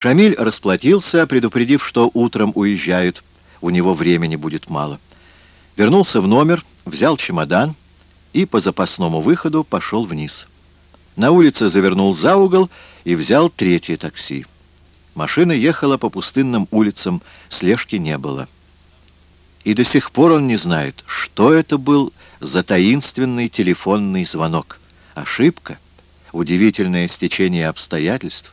Шамиль расплатился, предупредив, что утром уезжают, у него времени будет мало. Вернулся в номер, взял чемодан и по запасному выходу пошел вниз. На улице завернул за угол и взял третье такси. Машина ехала по пустынным улицам, слежки не было. И до сих пор он не знает, что это был за таинственный телефонный звонок. Ошибка? Удивительное стечение обстоятельств?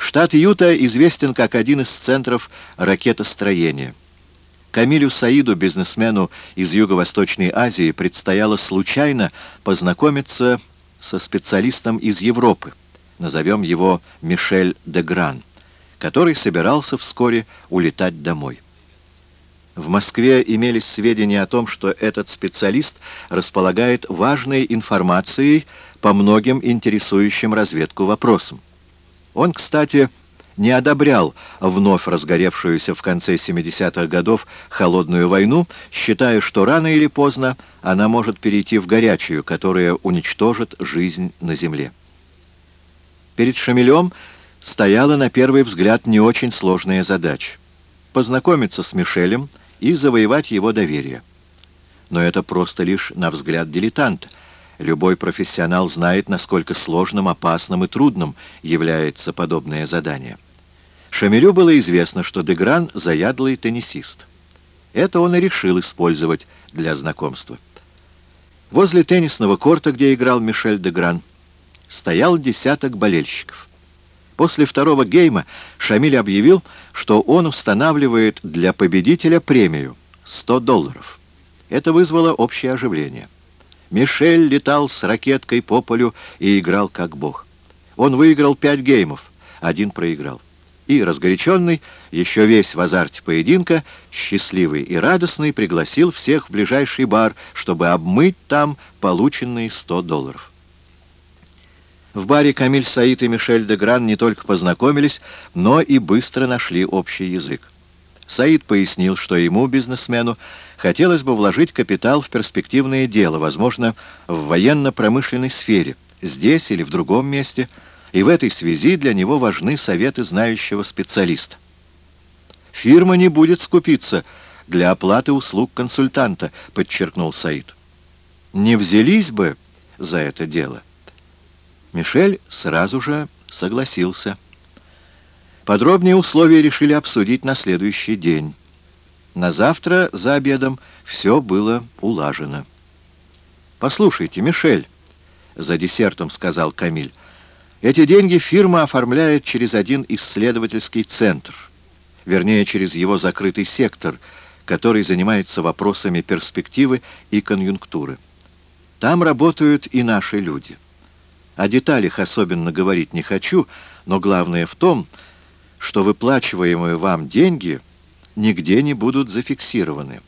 Штат Юта известен как один из центров ракетостроения. Камилю Саиду, бизнесмену из Юго-Восточной Азии, предстояло случайно познакомиться со специалистом из Европы, назовем его Мишель де Гран, который собирался вскоре улетать домой. В Москве имелись сведения о том, что этот специалист располагает важной информацией по многим интересующим разведку вопросам. Он, кстати, не одобрял вновь разгоревшуюся в конце 70-х годов холодную войну, считая, что рано или поздно она может перейти в горячую, которая уничтожит жизнь на Земле. Перед Шамилем стояла на первый взгляд не очень сложная задача — познакомиться с Мишелем и завоевать его доверие. Но это просто лишь на взгляд дилетанта — Любой профессионал знает, насколько сложным, опасным и трудным является подобное задание. Шамилю было известно, что Дегран — заядлый теннисист. Это он и решил использовать для знакомства. Возле теннисного корта, где играл Мишель Дегран, стоял десяток болельщиков. После второго гейма Шамиль объявил, что он устанавливает для победителя премию — 100 долларов. Это вызвало общее оживление. Мишель летал с ракеткой по полю и играл как бог. Он выиграл пять геймов, один проиграл. И, разгоряченный, еще весь в азарте поединка, счастливый и радостный, пригласил всех в ближайший бар, чтобы обмыть там полученные 100 долларов. В баре Камиль Саид и Мишель де Гран не только познакомились, но и быстро нашли общий язык. Саид пояснил, что ему, бизнесмену, хотелось бы вложить капитал в перспективное дело, возможно, в военно-промышленной сфере, здесь или в другом месте, и в этой связи для него важны советы знающего специалиста. «Фирма не будет скупиться для оплаты услуг консультанта», — подчеркнул Саид. «Не взялись бы за это дело». Мишель сразу же согласился. Подробнее условия решили обсудить на следующий день. На завтра за обедом все было улажено. «Послушайте, Мишель», — за десертом сказал Камиль, «эти деньги фирма оформляет через один исследовательский центр, вернее, через его закрытый сектор, который занимается вопросами перспективы и конъюнктуры. Там работают и наши люди. О деталях особенно говорить не хочу, но главное в том, что выплачиваемые вам деньги — нигде не будут зафиксированы.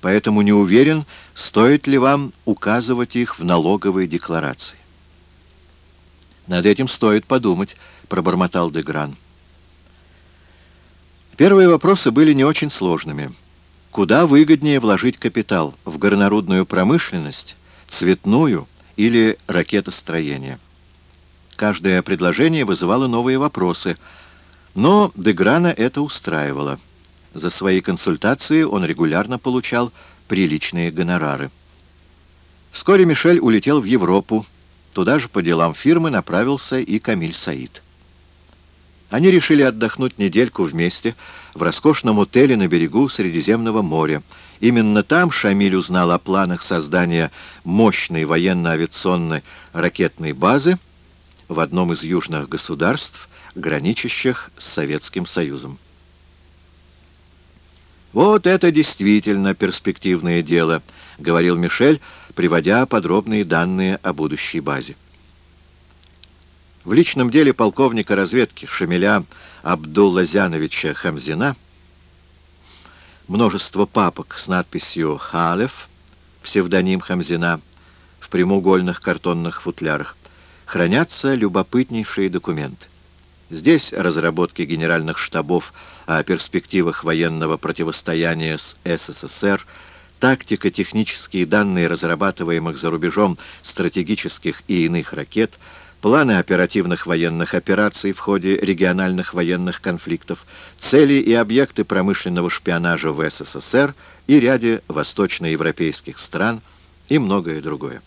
Поэтому не уверен, стоит ли вам указывать их в налоговой декларации. «Над этим стоит подумать», — пробормотал Дегран. Первые вопросы были не очень сложными. Куда выгоднее вложить капитал? В горнорудную промышленность, цветную или ракетостроение? Каждое предложение вызывало новые вопросы, но Деграна это устраивало. За свои консультации он регулярно получал приличные гонорары. Вскоре Мишель улетел в Европу. Туда же по делам фирмы направился и Камиль Саид. Они решили отдохнуть недельку вместе в роскошном отеле на берегу Средиземного моря. Именно там Шамиль узнал о планах создания мощной военно-авиационной ракетной базы в одном из южных государств, граничащих с Советским Союзом. «Вот это действительно перспективное дело», — говорил Мишель, приводя подробные данные о будущей базе. В личном деле полковника разведки Шамиля Абдуллазяновича Хамзина множество папок с надписью «Халев», псевдоним Хамзина, в прямоугольных картонных футлярах, хранятся любопытнейшие документы. Здесь разработки генеральных штабов о перспективах военного противостояния с СССР, тактико-технические данные разрабатываемых за рубежом стратегических и иных ракет, планы оперативных военных операций в ходе региональных военных конфликтов, цели и объекты промышленного шпионажа в СССР и ряде восточноевропейских стран и многое другое.